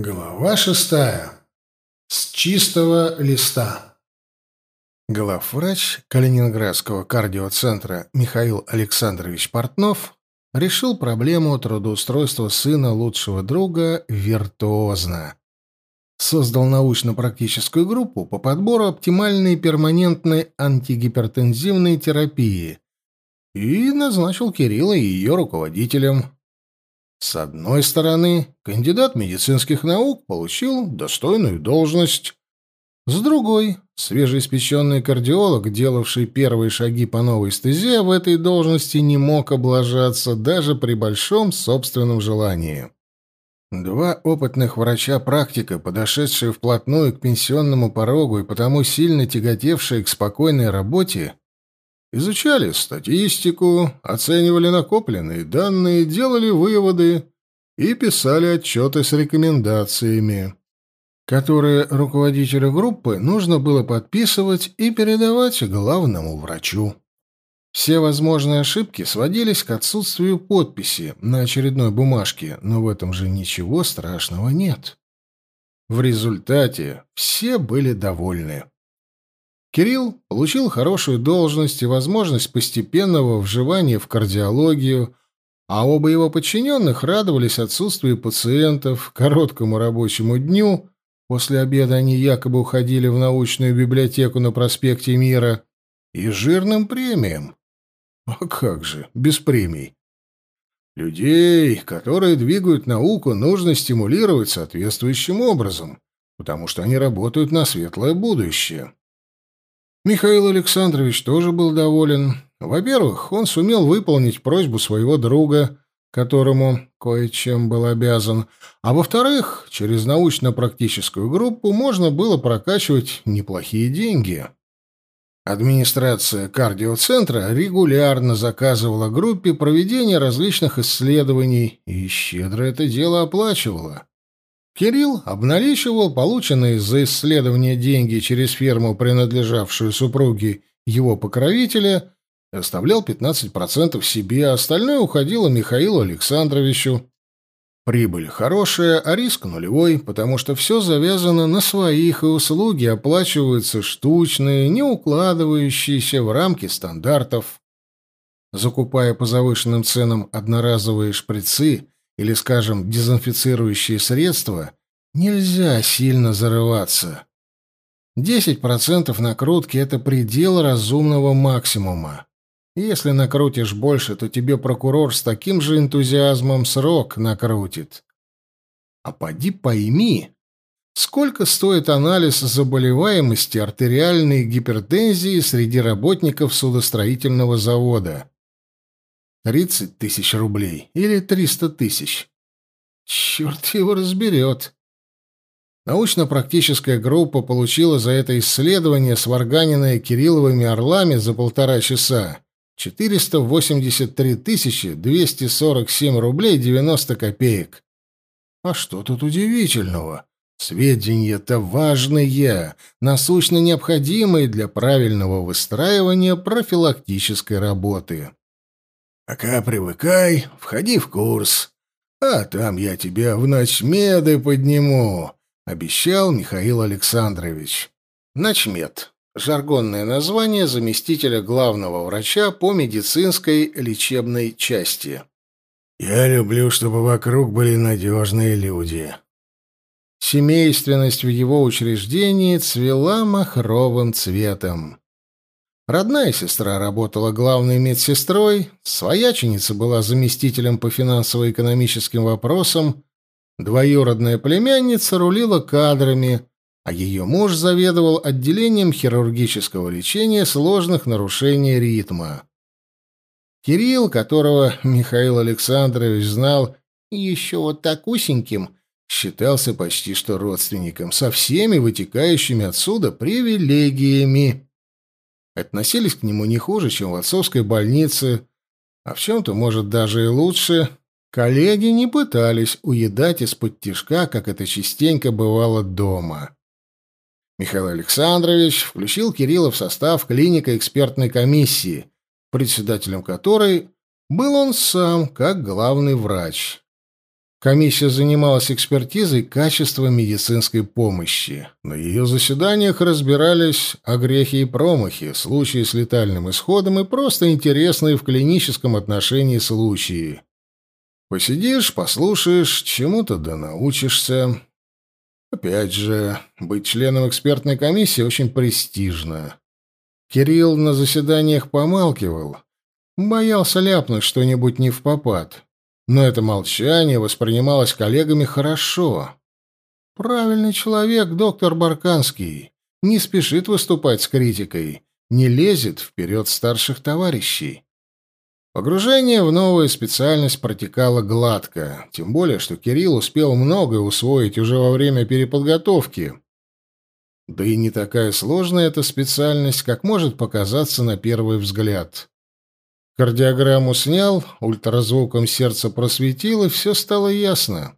Глава шестая. С чистого листа. Главврач Калининградского кардиоцентра Михаил Александрович Портнов решил проблему трудоустройства сына лучшего друга виртуозно. Создал научно-практическую группу по подбору оптимальной перманентной антигипертензивной терапии и назначил Кирилла ее руководителем. С одной стороны, кандидат медицинских наук получил достойную должность. С другой, свежеиспеченный кардиолог, делавший первые шаги по новой стезе, в этой должности не мог облажаться даже при большом собственном желании. Два опытных врача-практика, подошедшие вплотную к пенсионному порогу и потому сильно тяготевшие к спокойной работе, Изучали статистику, оценивали накопленные данные, делали выводы и писали отчеты с рекомендациями, которые руководителю группы нужно было подписывать и передавать главному врачу. Все возможные ошибки сводились к отсутствию подписи на очередной бумажке, но в этом же ничего страшного нет. В результате все были довольны. Кирилл получил хорошую должность и возможность постепенного вживания в кардиологию, а оба его подчиненных радовались отсутствию пациентов, короткому рабочему дню, после обеда они якобы уходили в научную библиотеку на проспекте Мира, и жирным премиям. А как же, без премий? Людей, которые двигают науку, нужно стимулировать соответствующим образом, потому что они работают на светлое будущее. Михаил Александрович тоже был доволен. Во-первых, он сумел выполнить просьбу своего друга, которому кое-чем был обязан, а во-вторых, через научно-практическую группу можно было прокачивать неплохие деньги. Администрация кардиоцентра регулярно заказывала группе проведение различных исследований и щедро это дело оплачивала. Кирилл обналичивал полученные за исследование деньги через ферму, принадлежавшую супруге его покровителя, оставлял 15% себе, а остальное уходило Михаилу Александровичу. Прибыль хорошая, а риск нулевой, потому что все завязано на своих, и услуги оплачиваются штучные, не укладывающиеся в рамки стандартов. Закупая по завышенным ценам одноразовые шприцы – или, скажем, дезинфицирующие средства, нельзя сильно зарываться. 10% накрутки — это предел разумного максимума. Если накрутишь больше, то тебе прокурор с таким же энтузиазмом срок накрутит. А поди пойми, сколько стоит анализ заболеваемости артериальной гипертензии среди работников судостроительного завода. Тридцать тысяч рублей или триста тысяч. Черт его разберет. Научно-практическая группа получила за это исследование, сварганенное Кирилловыми орлами за полтора часа, 483 247 рублей 90 копеек. А что тут удивительного? Сведения-то важные, насущно необходимые для правильного выстраивания профилактической работы. Пока привыкай, входи в курс. А там я тебя в ночмеды подниму, обещал Михаил Александрович. Ночмед жаргонное название заместителя главного врача по медицинской лечебной части. Я люблю, чтобы вокруг были надежные люди. Семейственность в его учреждении цвела махровым цветом. Родная сестра работала главной медсестрой, свояченица была заместителем по финансово-экономическим вопросам, двоюродная племянница рулила кадрами, а ее муж заведовал отделением хирургического лечения сложных нарушений ритма. Кирилл, которого Михаил Александрович знал еще вот так усеньким, считался почти что родственником, со всеми вытекающими отсюда привилегиями относились к нему не хуже, чем в отцовской больнице, а в чем-то, может, даже и лучше. Коллеги не пытались уедать из-под тишка, как это частенько бывало дома. Михаил Александрович включил Кирилла в состав клинико-экспертной комиссии, председателем которой был он сам, как главный врач. Комиссия занималась экспертизой качества медицинской помощи. На ее заседаниях разбирались о грехе и промахе, случаи с летальным исходом и просто интересные в клиническом отношении случаи. Посидишь, послушаешь, чему-то да научишься. Опять же, быть членом экспертной комиссии очень престижно. Кирилл на заседаниях помалкивал, боялся ляпнуть что-нибудь не в попад. Но это молчание воспринималось коллегами хорошо. Правильный человек, доктор Барканский, не спешит выступать с критикой, не лезет вперед старших товарищей. Погружение в новую специальность протекало гладко, тем более, что Кирилл успел многое усвоить уже во время переподготовки. Да и не такая сложная эта специальность, как может показаться на первый взгляд. Кардиограмму снял, ультразвуком сердце просветил, и все стало ясно.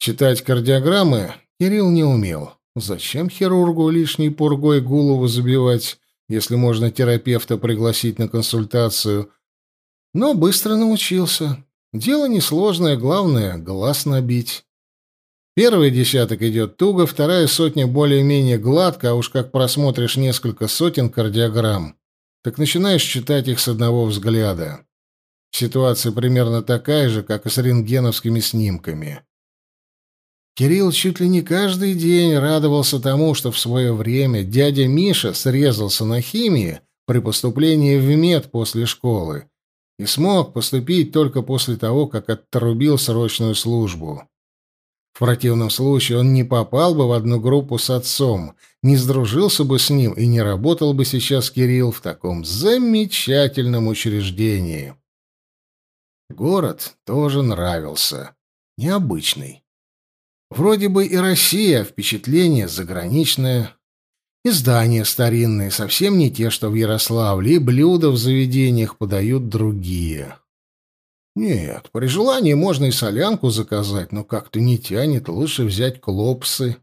Читать кардиограммы Кирилл не умел. Зачем хирургу лишней пургой голову забивать, если можно терапевта пригласить на консультацию? Но быстро научился. Дело несложное, главное — глаз набить. Первый десяток идет туго, вторая сотня более-менее гладко, а уж как просмотришь несколько сотен кардиограмм, так начинаешь читать их с одного взгляда. Ситуация примерно такая же, как и с рентгеновскими снимками. Кирилл чуть ли не каждый день радовался тому, что в свое время дядя Миша срезался на химии при поступлении в мед после школы и смог поступить только после того, как отрубил срочную службу. В противном случае он не попал бы в одну группу с отцом, не сдружился бы с ним и не работал бы сейчас Кирилл в таком замечательном учреждении. Город тоже нравился. Необычный. Вроде бы и Россия, впечатление заграничное. И здания старинные, совсем не те, что в Ярославле, и блюда в заведениях подают другие. Нет, при желании можно и солянку заказать, но как-то не тянет, лучше взять клопсы.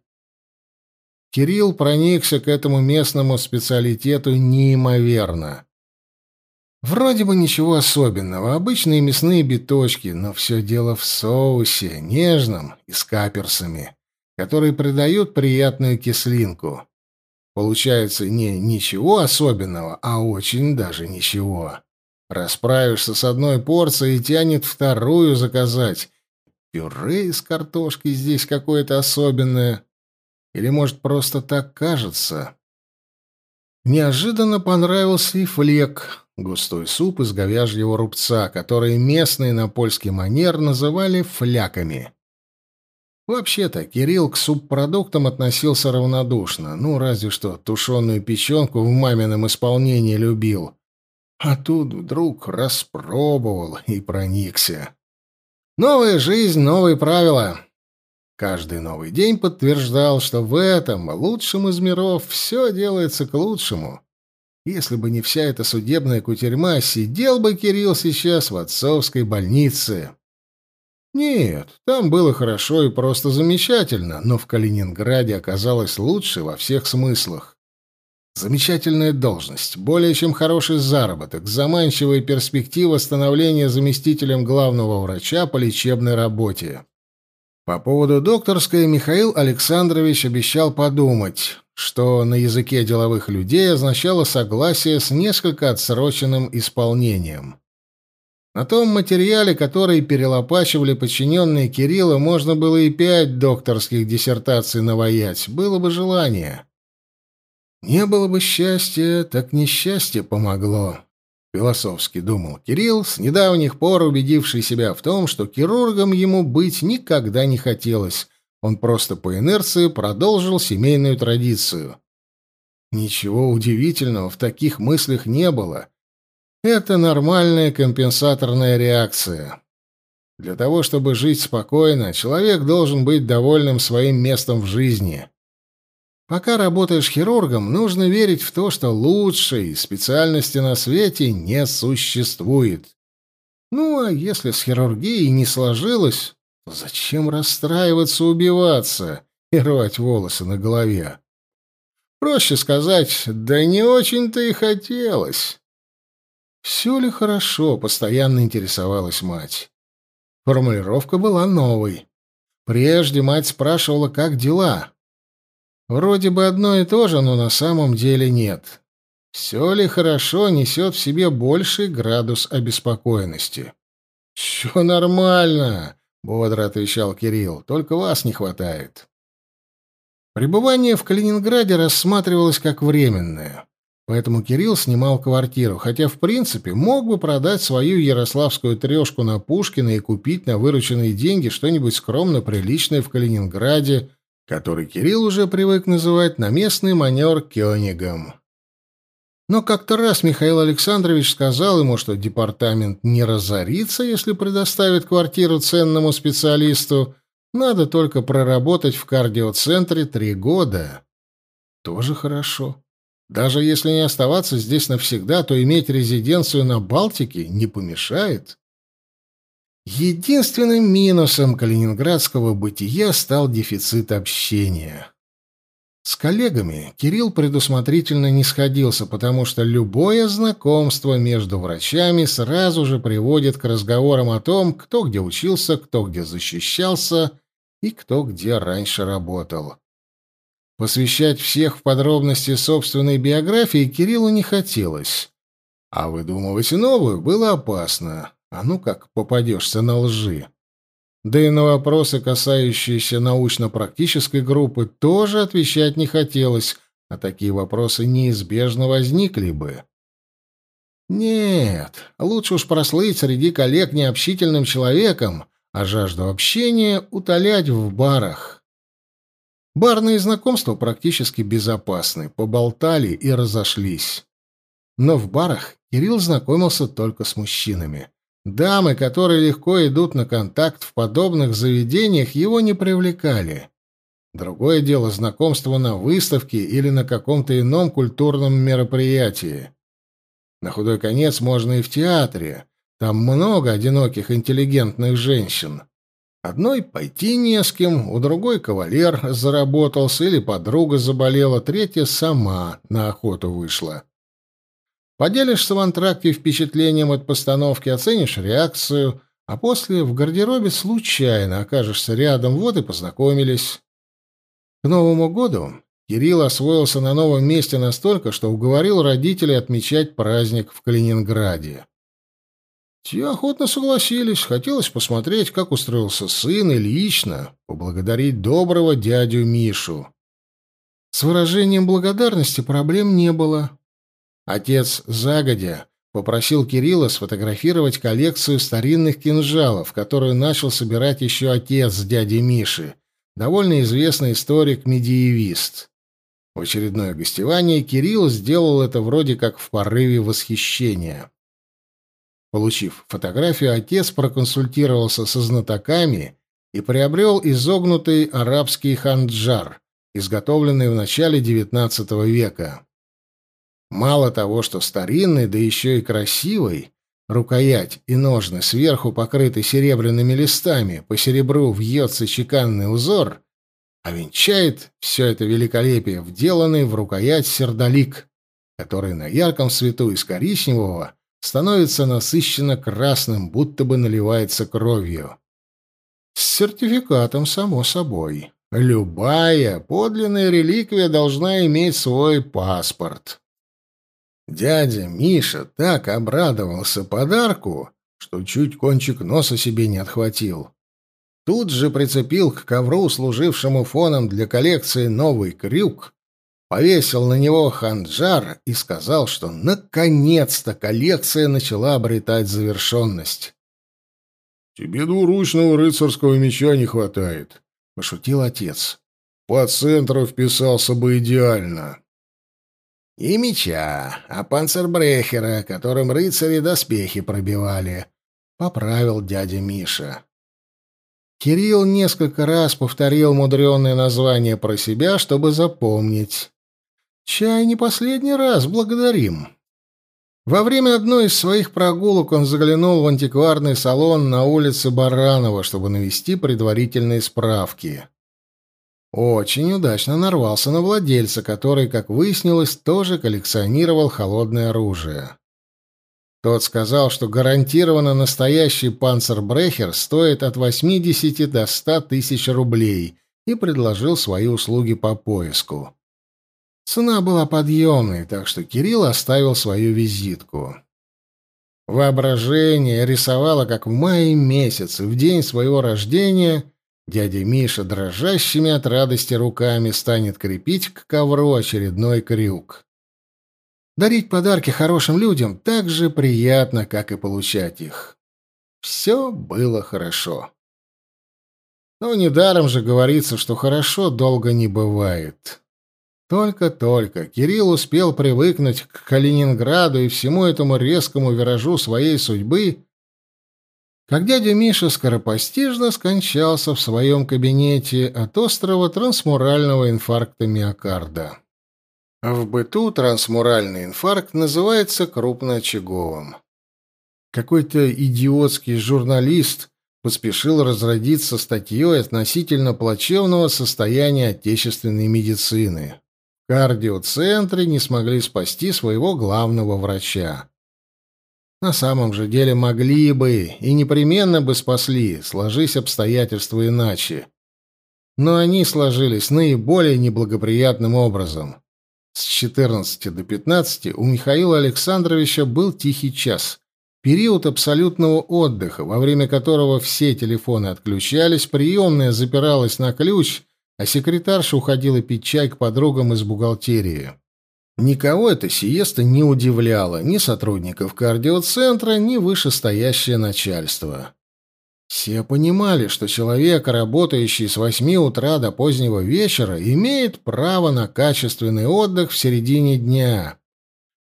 Кирилл проникся к этому местному специалитету неимоверно. Вроде бы ничего особенного, обычные мясные биточки, но все дело в соусе, нежном и с каперсами, которые придают приятную кислинку. Получается не ничего особенного, а очень даже ничего. Расправишься с одной порцией, тянет вторую заказать. Пюре из картошки здесь какое-то особенное. Или, может, просто так кажется? Неожиданно понравился и флек, густой суп из говяжьего рубца, который местные на польский манер называли фляками. Вообще-то Кирилл к субпродуктам относился равнодушно, ну, разве что тушеную печенку в мамином исполнении любил. А тут вдруг распробовал и проникся. Новая жизнь, новые правила. Каждый новый день подтверждал, что в этом, лучшем из миров, все делается к лучшему. Если бы не вся эта судебная кутерьма, сидел бы Кирилл сейчас в отцовской больнице. Нет, там было хорошо и просто замечательно, но в Калининграде оказалось лучше во всех смыслах. Замечательная должность, более чем хороший заработок, заманчивая перспектива становления заместителем главного врача по лечебной работе. По поводу докторской Михаил Александрович обещал подумать, что на языке деловых людей означало согласие с несколько отсроченным исполнением. На том материале, который перелопачивали подчиненные Кирилла, можно было и пять докторских диссертаций наваять, было бы желание. Не было бы счастья, так несчастье помогло. Философски думал Кирилл, с недавних пор убедивший себя в том, что хирургом ему быть никогда не хотелось. Он просто по инерции продолжил семейную традицию. Ничего удивительного в таких мыслях не было. Это нормальная компенсаторная реакция. Для того, чтобы жить спокойно, человек должен быть довольным своим местом в жизни. Пока работаешь хирургом, нужно верить в то, что лучшей специальности на свете не существует. Ну, а если с хирургией не сложилось, то зачем расстраиваться, убиваться и рвать волосы на голове? Проще сказать, да не очень-то и хотелось. Все ли хорошо, постоянно интересовалась мать. Формулировка была новой. Прежде мать спрашивала, как дела. Вроде бы одно и то же, но на самом деле нет. Все ли хорошо несет в себе больший градус обеспокоенности. «Все нормально», — бодро отвечал Кирилл, — «только вас не хватает». Пребывание в Калининграде рассматривалось как временное, поэтому Кирилл снимал квартиру, хотя, в принципе, мог бы продать свою ярославскую трешку на Пушкина и купить на вырученные деньги что-нибудь скромно приличное в Калининграде, который Кирилл уже привык называть на местный манер Кёнигом. Но как-то раз Михаил Александрович сказал ему, что департамент не разорится, если предоставит квартиру ценному специалисту, надо только проработать в кардиоцентре три года. Тоже хорошо. Даже если не оставаться здесь навсегда, то иметь резиденцию на Балтике не помешает. Единственным минусом калининградского бытия стал дефицит общения. С коллегами Кирилл предусмотрительно не сходился, потому что любое знакомство между врачами сразу же приводит к разговорам о том, кто где учился, кто где защищался и кто где раньше работал. Посвящать всех в подробности собственной биографии Кириллу не хотелось, а выдумывать новую было опасно. А ну как попадешься на лжи. Да и на вопросы, касающиеся научно-практической группы, тоже отвечать не хотелось, а такие вопросы неизбежно возникли бы. Нет, лучше уж прослыть среди коллег необщительным человеком, а жажду общения утолять в барах. Барные знакомства практически безопасны, поболтали и разошлись. Но в барах Кирилл знакомился только с мужчинами. Дамы, которые легко идут на контакт в подобных заведениях, его не привлекали. Другое дело знакомство на выставке или на каком-то ином культурном мероприятии. На худой конец можно и в театре. Там много одиноких интеллигентных женщин. Одной пойти не с кем, у другой кавалер заработался или подруга заболела, третья сама на охоту вышла. Поделишься в антракте впечатлением от постановки, оценишь реакцию, а после в гардеробе случайно окажешься рядом, вот и познакомились. К Новому году Кирилл освоился на новом месте настолько, что уговорил родителей отмечать праздник в Калининграде. Те охотно согласились, хотелось посмотреть, как устроился сын, и лично поблагодарить доброго дядю Мишу. С выражением благодарности проблем не было. Отец загодя попросил Кирилла сфотографировать коллекцию старинных кинжалов, которую начал собирать еще отец дяди Миши, довольно известный историк-медиевист. В очередное гостевание Кирилл сделал это вроде как в порыве восхищения. Получив фотографию, отец проконсультировался со знатоками и приобрел изогнутый арабский ханджар, изготовленный в начале XIX века. Мало того, что старинный, да еще и красивый, рукоять и ножны сверху покрыты серебряными листами, по серебру вьется чеканный узор, а венчает все это великолепие вделанный в рукоять сердолик, который на ярком свету из коричневого становится насыщенно красным, будто бы наливается кровью. С сертификатом, само собой. Любая подлинная реликвия должна иметь свой паспорт. Дядя Миша так обрадовался подарку, что чуть кончик носа себе не отхватил. Тут же прицепил к ковру, служившему фоном для коллекции, новый крюк, повесил на него ханджар и сказал, что наконец-то коллекция начала обретать завершенность. «Тебе двуручного рыцарского меча не хватает», — пошутил отец. «По центру вписался бы идеально». И меча, а панцербрехера, которым рыцари доспехи пробивали, — поправил дядя Миша. Кирилл несколько раз повторил мудреное название про себя, чтобы запомнить. «Чай не последний раз, благодарим». Во время одной из своих прогулок он заглянул в антикварный салон на улице Баранова, чтобы навести предварительные справки. Очень удачно нарвался на владельца, который, как выяснилось, тоже коллекционировал холодное оружие. Тот сказал, что гарантированно настоящий панцербрехер стоит от 80 до 100 тысяч рублей и предложил свои услуги по поиску. Цена была подъемной, так что Кирилл оставил свою визитку. Воображение рисовало, как в мае месяце, в день своего рождения, дядя Миша дрожащими от радости руками станет крепить к ковру очередной крюк. Дарить подарки хорошим людям так же приятно, как и получать их. Все было хорошо. Но недаром же говорится, что хорошо долго не бывает. Только-только Кирилл успел привыкнуть к Калининграду и всему этому резкому виражу своей судьбы, как дядя Миша скоропостижно скончался в своем кабинете от острого трансмурального инфаркта миокарда. В быту трансмуральный инфаркт называется крупноочаговым. Какой-то идиотский журналист поспешил разродиться статьей относительно плачевного состояния отечественной медицины. В кардиоцентре не смогли спасти своего главного врача. На самом же деле могли бы и непременно бы спасли, сложись обстоятельства иначе. Но они сложились наиболее неблагоприятным образом. С 14 до 15 у Михаила Александровича был тихий час, период абсолютного отдыха, во время которого все телефоны отключались, приемная запиралась на ключ, а секретарша уходила пить чай к подругам из бухгалтерии. Никого эта сиеста не удивляла, ни сотрудников кардиоцентра, ни вышестоящее начальство. Все понимали, что человек, работающий с восьми утра до позднего вечера, имеет право на качественный отдых в середине дня.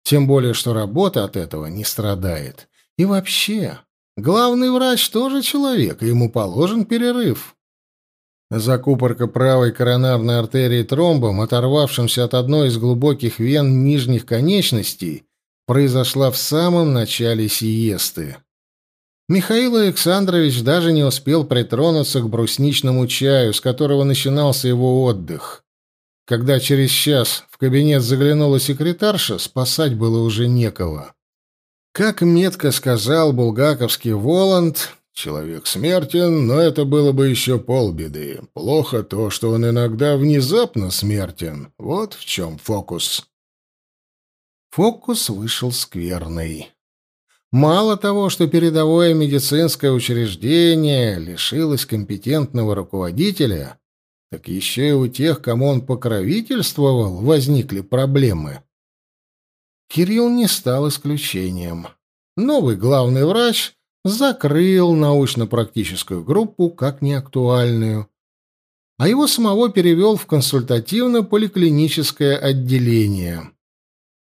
Тем более, что работа от этого не страдает. И вообще, главный врач тоже человек, и ему положен перерыв. Закупорка правой коронарной артерии тромбом, оторвавшимся от одной из глубоких вен нижних конечностей, произошла в самом начале сиесты. Михаил Александрович даже не успел притронуться к брусничному чаю, с которого начинался его отдых. Когда через час в кабинет заглянула секретарша, спасать было уже некого. Как метко сказал булгаковский Воланд, человек смертен, но это было бы еще полбеды. Плохо то, что он иногда внезапно смертен. Вот в чем фокус. Фокус вышел скверный. Мало того, что передовое медицинское учреждение лишилось компетентного руководителя, так еще и у тех, кому он покровительствовал, возникли проблемы. Кирилл не стал исключением. Новый главный врач закрыл научно-практическую группу как неактуальную, а его самого перевел в консультативно-поликлиническое отделение.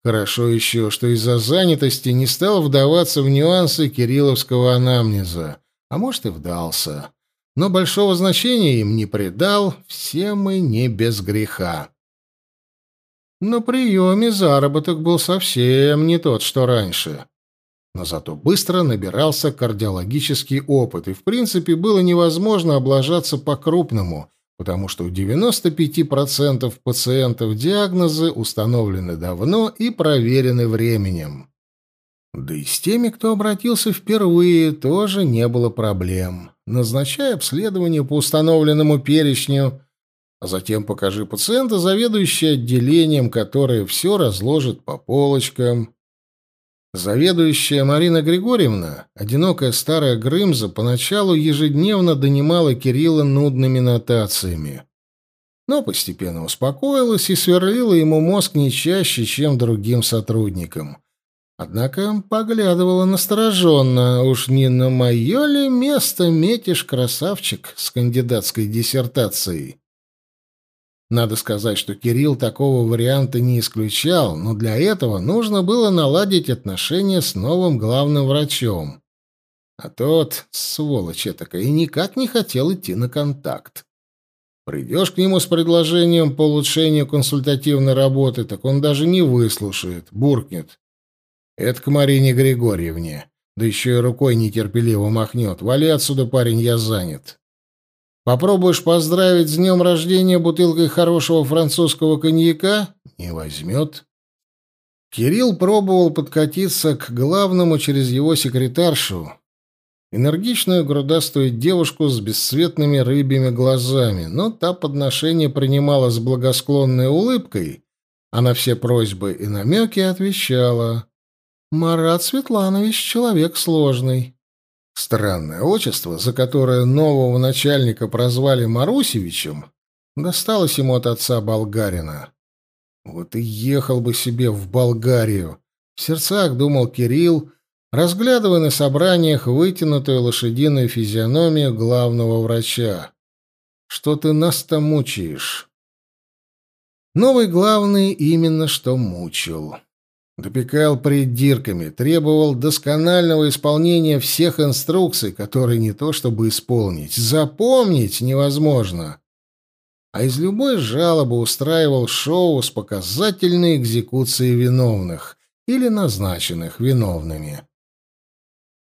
Хорошо еще, что из-за занятости не стал вдаваться в нюансы кирилловского анамнеза, а может и вдался. Но большого значения им не придал, все мы не без греха. На приеме заработок был совсем не тот, что раньше. Но зато быстро набирался кардиологический опыт, и в принципе было невозможно облажаться по-крупному, потому что у 95% пациентов диагнозы установлены давно и проверены временем. Да и с теми, кто обратился впервые, тоже не было проблем. Назначай обследование по установленному перечню, а затем покажи пациента, заведующий отделением, которое все разложит по полочкам. Заведующая Марина Григорьевна, одинокая старая Грымза, поначалу ежедневно донимала Кирилла нудными нотациями. Но постепенно успокоилась и сверлила ему мозг не чаще, чем другим сотрудникам. Однако поглядывала настороженно. Уж не на мое ли место метишь, красавчик, с кандидатской диссертацией? Надо сказать, что Кирилл такого варианта не исключал, но для этого нужно было наладить отношения с новым главным врачом. А тот, сволочь этакая, и никак не хотел идти на контакт. Придешь к нему с предложением по улучшению консультативной работы, так он даже не выслушает, буркнет. Это к Марине Григорьевне. Да еще и рукой нетерпеливо махнет. Вали отсюда, парень, я занят. Попробуешь поздравить с днем рождения бутылкой хорошего французского коньяка — не возьмет. Кирилл пробовал подкатиться к главному через его секретаршу, энергичную грудастую девушку с бесцветными рыбьими глазами, но та подношение принимала с благосклонной улыбкой, а на все просьбы и намеки отвечала «Марат Светланович — человек сложный». Странное отчество, за которое нового начальника прозвали Марусевичем, досталось ему от отца болгарина. Вот и ехал бы себе в Болгарию. В сердцах думал Кирилл, разглядывая на собраниях вытянутую лошадиную физиономию главного врача. «Что ты нас-то мучаешь?» Новый главный именно что мучил. Допекал придирками, требовал досконального исполнения всех инструкций, которые не то чтобы исполнить, запомнить невозможно. А из любой жалобы устраивал шоу с показательной экзекуцией виновных или назначенных виновными.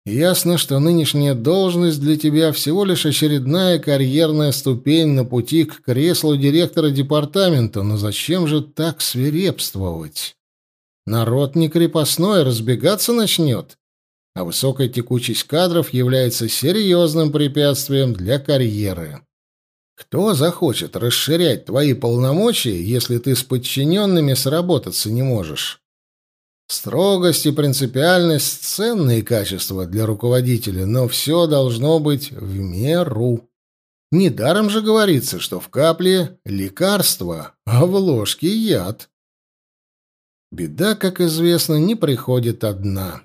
Ясно, что нынешняя должность для тебя всего лишь очередная карьерная ступень на пути к креслу директора департамента, но зачем же так свирепствовать? Народ не крепостной, разбегаться начнет, а высокая текучесть кадров является серьезным препятствием для карьеры. Кто захочет расширять твои полномочия, если ты с подчиненными сработаться не можешь? Строгость и принципиальность — ценные качества для руководителя, но все должно быть в меру. Недаром же говорится, что в капле — лекарство, а в ложке — яд. Беда, как известно, не приходит одна.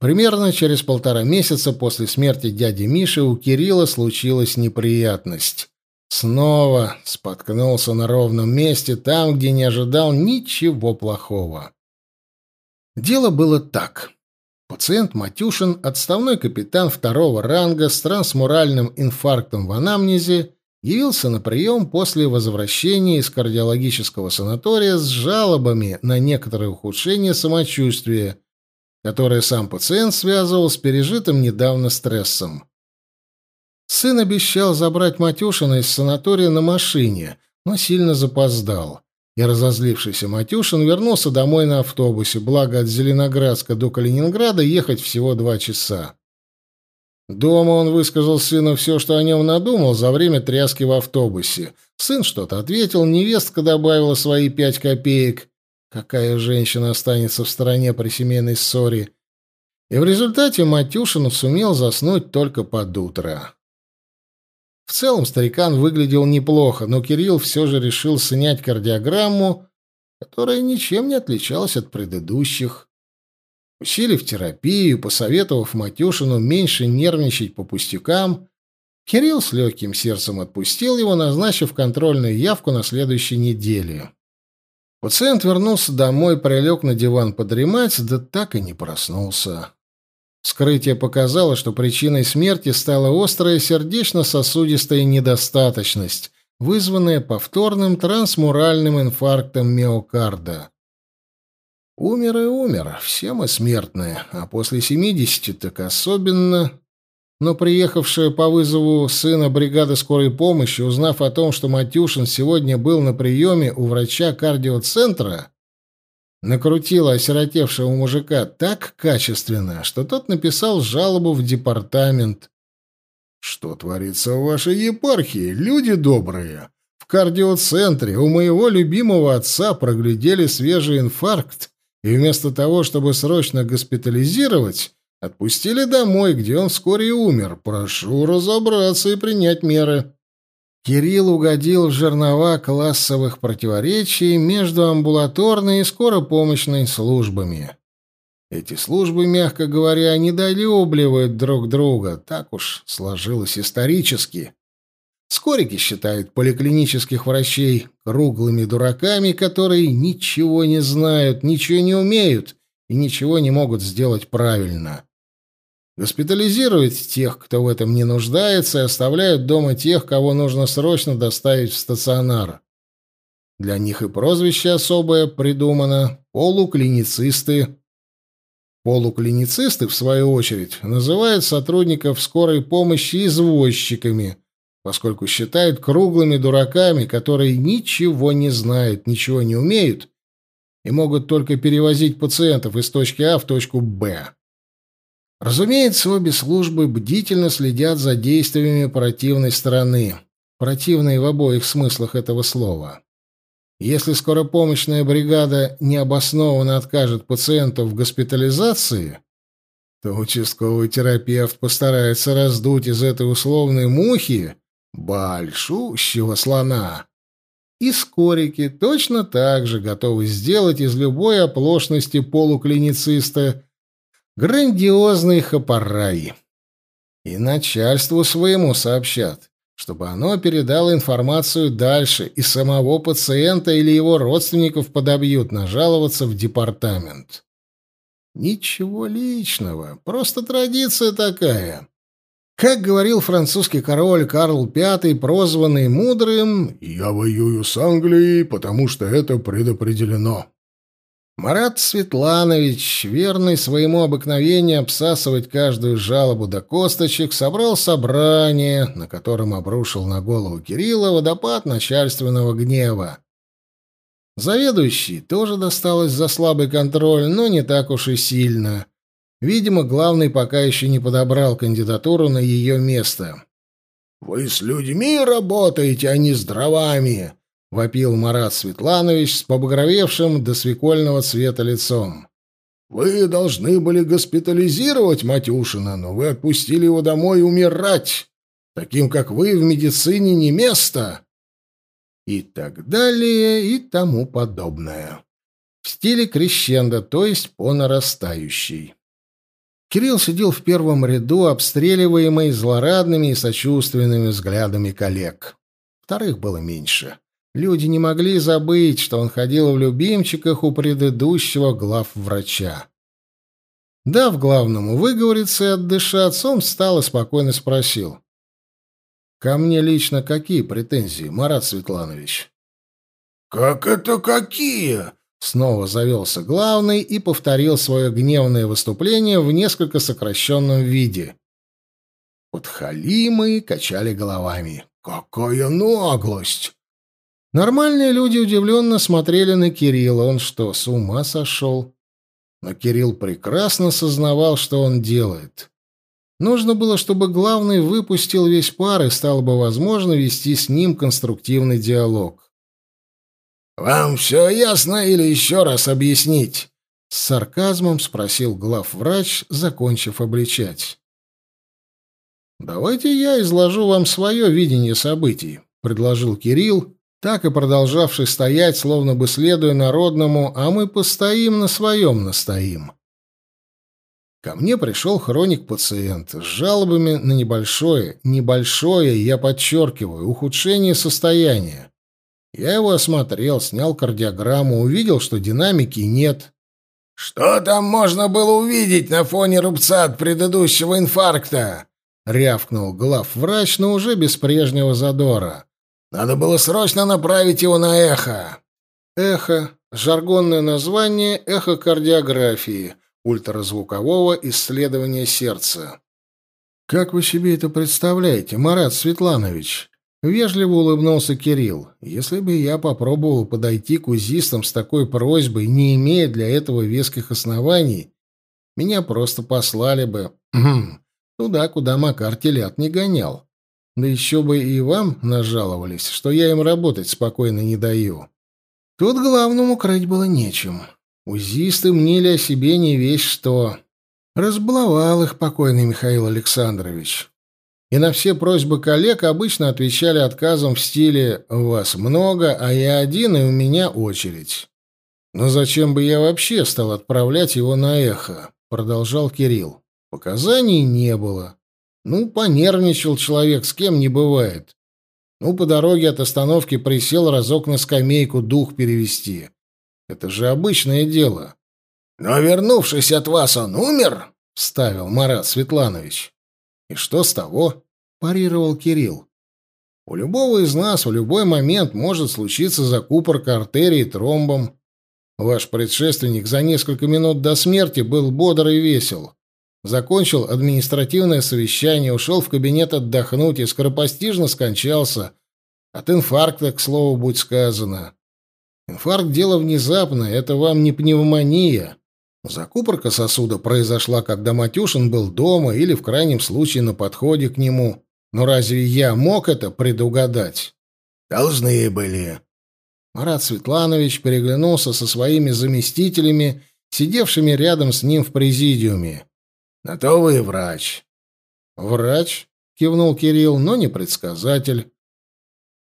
Примерно через полтора месяца после смерти дяди Миши у Кирилла случилась неприятность. Снова споткнулся на ровном месте, там, где не ожидал ничего плохого. Дело было так. Пациент Матюшин, отставной капитан второго ранга с трансмуральным инфарктом в анамнезе, явился на прием после возвращения из кардиологического санатория с жалобами на некоторое ухудшение самочувствия, которое сам пациент связывал с пережитым недавно стрессом. Сын обещал забрать Матюшина из санатория на машине, но сильно запоздал и разозлившийся Матюшин вернулся домой на автобусе, благо от Зеленоградска до Калининграда ехать всего два часа. Дома он высказал сыну все, что о нем надумал за время тряски в автобусе. Сын что-то ответил, невестка добавила свои пять копеек. Какая женщина останется в стороне при семейной ссоре? И в результате Матюшин сумел заснуть только под утро. В целом старикан выглядел неплохо, но Кирилл все же решил снять кардиограмму, которая ничем не отличалась от предыдущих. Усилив терапию, посоветовав Матюшину меньше нервничать по пустякам, Кирилл с легким сердцем отпустил его, назначив контрольную явку на следующей неделе. Пациент вернулся домой, прилег на диван подремать, да так и не проснулся. Вскрытие показало, что причиной смерти стала острая сердечно-сосудистая недостаточность, вызванная повторным трансмуральным инфарктом миокарда. Умер и умер, все мы смертные, а после семидесяти так особенно. Но приехавшая по вызову сына бригады скорой помощи, узнав о том, что Матюшин сегодня был на приеме у врача кардиоцентра, накрутила осиротевшего мужика так качественно, что тот написал жалобу в департамент. «Что творится в вашей епархии, люди добрые? В кардиоцентре у моего любимого отца проглядели свежий инфаркт, и вместо того, чтобы срочно госпитализировать, отпустили домой, где он вскоре и умер. Прошу разобраться и принять меры». Кирилл угодил в жернова классовых противоречий между амбулаторной и скоропомощной службами. Эти службы, мягко говоря, недолюбливают друг друга, так уж сложилось исторически. Скорики считают поликлинических врачей круглыми дураками, которые ничего не знают, ничего не умеют и ничего не могут сделать правильно госпитализируют тех, кто в этом не нуждается, и оставляют дома тех, кого нужно срочно доставить в стационар. Для них и прозвище особое придумано — полуклиницисты. Полуклиницисты, в свою очередь, называют сотрудников скорой помощи извозчиками, поскольку считают круглыми дураками, которые ничего не знают, ничего не умеют и могут только перевозить пациентов из точки А в точку Б. Разумеется, обе службы бдительно следят за действиями противной стороны, противной в обоих смыслах этого слова. Если скоропомощная бригада необоснованно откажет пациенту в госпитализации, то участковый терапевт постарается раздуть из этой условной мухи большущего слона. И скорики точно так же готовы сделать из любой оплошности полуклинициста грандиозный хапарай. И начальству своему сообщат, чтобы оно передало информацию дальше, и самого пациента или его родственников подобьют нажаловаться в департамент. Ничего личного, просто традиция такая. Как говорил французский король Карл V, прозванный мудрым, «Я воюю с Англией, потому что это предопределено». Марат Светланович, верный своему обыкновению обсасывать каждую жалобу до косточек, собрал собрание, на котором обрушил на голову Кирилла водопад начальственного гнева. Заведующий тоже досталось за слабый контроль, но не так уж и сильно. Видимо, главный пока еще не подобрал кандидатуру на ее место. «Вы с людьми работаете, а не с дровами!» — вопил Марат Светланович с побагровевшим до свекольного цвета лицом. «Вы должны были госпитализировать Матюшина, но вы отпустили его домой умирать. Таким, как вы, в медицине не место!» И так далее, и тому подобное. В стиле крещендо, то есть по нарастающей. Кирилл сидел в первом ряду, обстреливаемый злорадными и сочувственными взглядами коллег. Вторых было меньше. Люди не могли забыть, что он ходил в любимчиках у предыдущего главврача. Дав главному выговориться и отдышаться, он встал и спокойно спросил. «Ко мне лично какие претензии, Марат Светланович?» «Как это какие?» Снова завелся главный и повторил свое гневное выступление в несколько сокращенном виде. Подхалимы качали головами. «Какая наглость! Нормальные люди удивленно смотрели на Кирилла. Он что, с ума сошел? Но Кирилл прекрасно сознавал, что он делает. Нужно было, чтобы главный выпустил весь пар, и стало бы возможно вести с ним конструктивный диалог. «Вам все ясно или еще раз объяснить?» С сарказмом спросил главврач, закончив обличать. «Давайте я изложу вам свое видение событий», — предложил Кирилл, так и продолжавший стоять, словно бы следуя народному, а мы постоим на своем настоим. Ко мне пришел хроник-пациент с жалобами на небольшое, небольшое, я подчеркиваю, ухудшение состояния. Я его осмотрел, снял кардиограмму, увидел, что динамики нет. «Что там можно было увидеть на фоне рубца от предыдущего инфаркта?» — рявкнул главврач, но уже без прежнего задора. Надо было срочно направить его на эхо. Эхо — жаргонное название эхокардиографии, ультразвукового исследования сердца. «Как вы себе это представляете, Марат Светланович?» Вежливо улыбнулся Кирилл. «Если бы я попробовал подойти к узистам с такой просьбой, не имея для этого веских оснований, меня просто послали бы туда, куда Макар телят не гонял. Да еще бы и вам нажаловались, что я им работать спокойно не даю. Тут главному крыть было нечем. Узисты мнили о себе не весь что. Разбаловал их покойный Михаил Александрович. И на все просьбы коллег обычно отвечали отказом в стиле «вас много, а я один, и у меня очередь». «Но зачем бы я вообще стал отправлять его на эхо?» — продолжал Кирилл. «Показаний не было. Ну, понервничал человек, с кем не бывает. Ну, по дороге от остановки присел разок на скамейку дух перевести. Это же обычное дело. Но вернувшись от вас, он умер? Вставил Марат Светланович. И что с того? Парировал Кирилл. У любого из нас в любой момент может случиться закупорка артерии тромбом. Ваш предшественник за несколько минут до смерти был бодр и весел. Закончил административное совещание, ушел в кабинет отдохнуть и скоропостижно скончался. От инфаркта, к слову, будь сказано. Инфаркт — дело внезапное, это вам не пневмония. Закупорка сосуда произошла, когда Матюшин был дома или, в крайнем случае, на подходе к нему. Но разве я мог это предугадать? Должны были. Марат Светланович переглянулся со своими заместителями, сидевшими рядом с ним в президиуме. «На то вы врач». «Врач?» — кивнул Кирилл, но не предсказатель.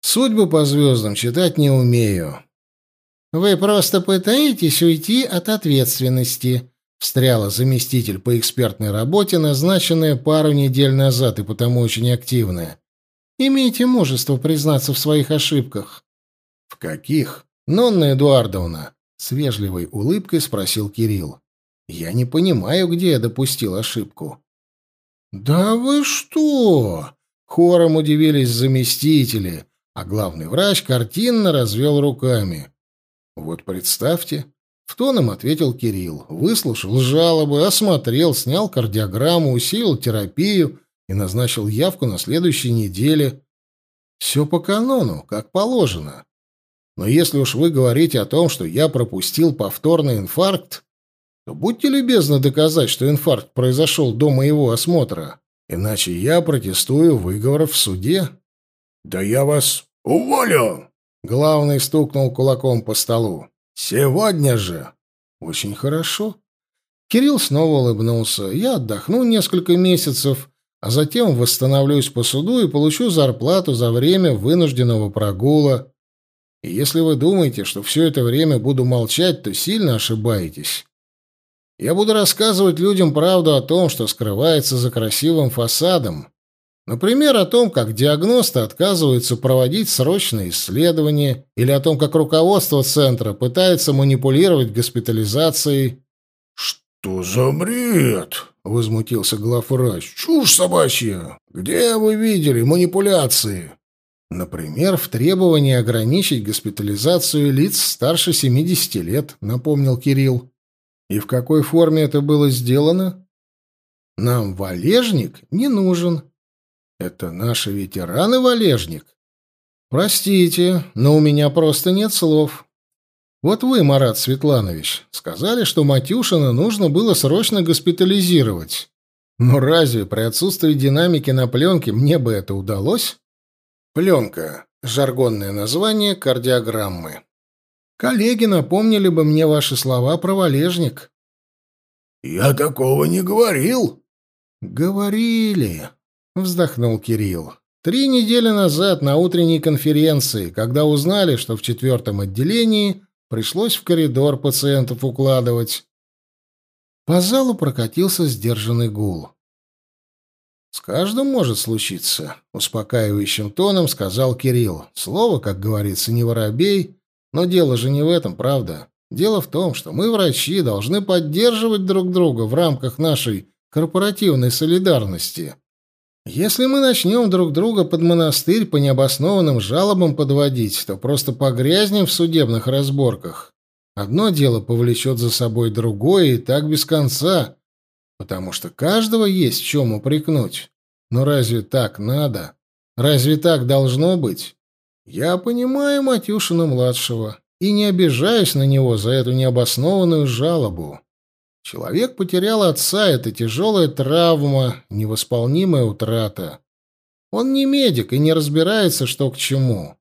«Судьбу по звездам читать не умею». «Вы просто пытаетесь уйти от ответственности», — встряла заместитель по экспертной работе, назначенная пару недель назад и потому очень активная. «Имейте мужество признаться в своих ошибках». «В каких?» «Нонна Эдуардовна», — с вежливой улыбкой спросил Кирилл. «Я не понимаю, где я допустил ошибку». «Да вы что?» — хором удивились заместители, а главный врач картинно развел руками. «Вот представьте». В тон им ответил Кирилл. Выслушал жалобы, осмотрел, снял кардиограмму, усилил терапию и назначил явку на следующей неделе. Все по канону, как положено. Но если уж вы говорите о том, что я пропустил повторный инфаркт, то будьте любезны доказать, что инфаркт произошел до моего осмотра. Иначе я протестую выговор в суде. Да я вас уволю! Главный стукнул кулаком по столу. Сегодня же. Очень хорошо. Кирилл снова улыбнулся. Я отдохну несколько месяцев, а затем восстановлюсь по суду и получу зарплату за время вынужденного прогула. И если вы думаете, что все это время буду молчать, то сильно ошибаетесь. Я буду рассказывать людям правду о том, что скрывается за красивым фасадом. Например, о том, как диагносты отказываются проводить срочные исследования, или о том, как руководство центра пытается манипулировать госпитализацией. «Что за бред?» — возмутился главврач. «Чушь собачья! Где вы видели манипуляции?» Например, в требовании ограничить госпитализацию лиц старше 70 лет, напомнил Кирилл. И в какой форме это было сделано? Нам валежник не нужен. Это наши ветераны валежник. Простите, но у меня просто нет слов. Вот вы, Марат Светланович, сказали, что Матюшина нужно было срочно госпитализировать. Но разве при отсутствии динамики на пленке мне бы это удалось? Пленка. Жаргонное название кардиограммы. Коллеги напомнили бы мне ваши слова про валежник. Я такого не говорил. Говорили, вздохнул Кирилл. Три недели назад на утренней конференции, когда узнали, что в четвертом отделении пришлось в коридор пациентов укладывать. По залу прокатился сдержанный гул. «С каждым может случиться», — успокаивающим тоном сказал Кирилл. «Слово, как говорится, не воробей, но дело же не в этом, правда. Дело в том, что мы, врачи, должны поддерживать друг друга в рамках нашей корпоративной солидарности. Если мы начнем друг друга под монастырь по необоснованным жалобам подводить, то просто погрязнем в судебных разборках. Одно дело повлечет за собой другое, и так без конца потому что каждого есть чем упрекнуть. Но разве так надо? Разве так должно быть? Я понимаю Матюшина-младшего и не обижаюсь на него за эту необоснованную жалобу. Человек потерял отца, это тяжелая травма, невосполнимая утрата. Он не медик и не разбирается, что к чему.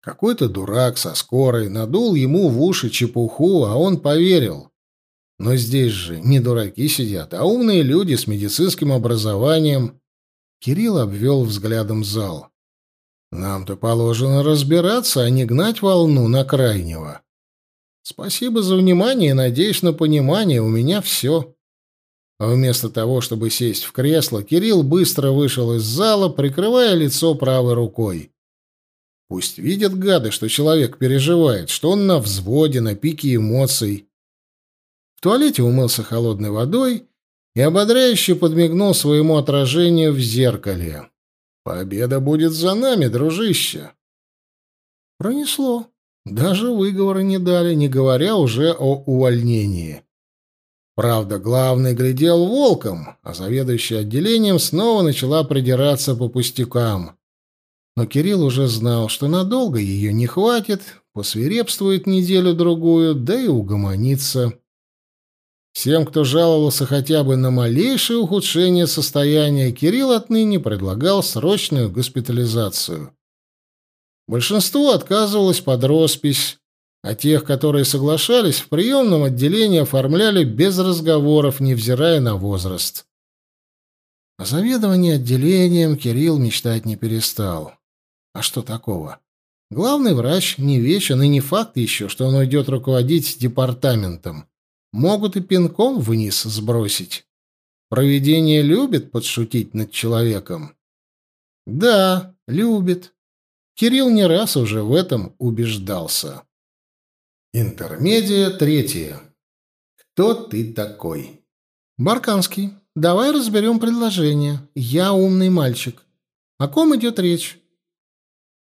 Какой-то дурак со скорой надул ему в уши чепуху, а он поверил. Но здесь же не дураки сидят, а умные люди с медицинским образованием. Кирилл обвел взглядом зал. Нам-то положено разбираться, а не гнать волну на крайнего. Спасибо за внимание надеюсь на понимание, у меня все. А вместо того, чтобы сесть в кресло, Кирилл быстро вышел из зала, прикрывая лицо правой рукой. Пусть видят гады, что человек переживает, что он на взводе, на пике эмоций. В туалете умылся холодной водой и ободряюще подмигнул своему отражению в зеркале. «Победа будет за нами, дружище!» Пронесло. Даже выговора не дали, не говоря уже о увольнении. Правда, главный глядел волком, а заведующая отделением снова начала придираться по пустякам. Но Кирилл уже знал, что надолго ее не хватит, посвирепствует неделю-другую, да и угомонится. Всем, кто жаловался хотя бы на малейшее ухудшение состояния, Кирилл отныне предлагал срочную госпитализацию. Большинство отказывалось под роспись, а тех, которые соглашались, в приемном отделении оформляли без разговоров, невзирая на возраст. О заведовании отделением Кирилл мечтать не перестал. А что такого? Главный врач не вечен, и не факт еще, что он уйдет руководить департаментом. Могут и пинком вниз сбросить. Провидение любит подшутить над человеком. Да, любит. Кирилл не раз уже в этом убеждался. Интермедия третья. Кто ты такой? Барканский. Давай разберем предложение. Я умный мальчик. О ком идет речь?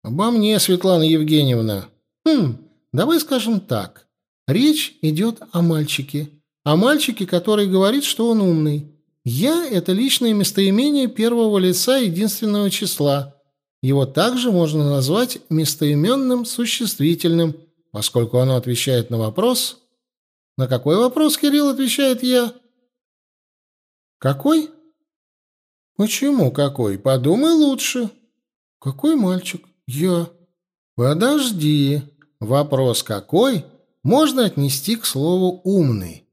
Обо мне, Светлана Евгеньевна. Хм, давай скажем так. Речь идет о мальчике. О мальчике, который говорит, что он умный. Я — это личное местоимение первого лица единственного числа. Его также можно назвать местоименным существительным, поскольку оно отвечает на вопрос... На какой вопрос, Кирилл, отвечает я? Какой? Почему какой? Подумай лучше. Какой мальчик? Я. Подожди. Вопрос какой можно отнести к слову умный.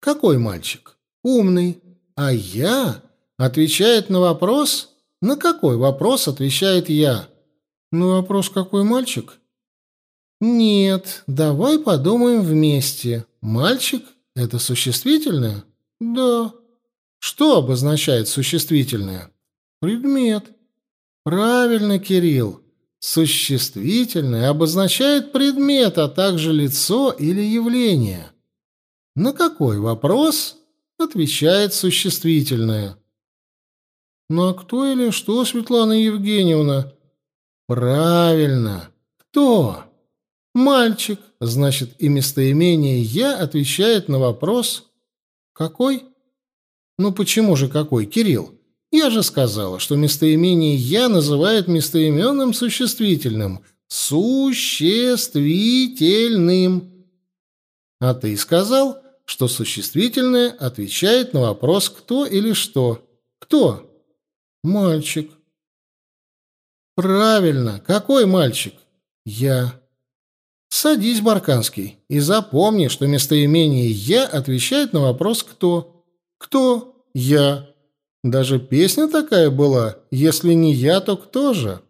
Какой мальчик? Умный. А я отвечает на вопрос на какой вопрос отвечает я? На вопрос какой мальчик? Нет, давай подумаем вместе. Мальчик это существительное? Да. Что обозначает существительное? Предмет. Правильно, Кирилл. Существительное обозначает предмет, а также лицо или явление. На какой вопрос отвечает существительное? Ну а кто или что, Светлана Евгеньевна? Правильно. Кто? Мальчик. Значит, и местоимение «я» отвечает на вопрос «какой?» Ну почему же какой, Кирилл? Я же сказала, что местоимение «я» называют местоименным существительным. Существительным. А ты сказал, что существительное отвечает на вопрос «кто» или «что». Кто? Мальчик. Правильно. Какой мальчик? Я. Садись, Барканский, и запомни, что местоимение «я» отвечает на вопрос «кто». Кто? Я. Даже песня такая была «Если не я, то кто же?»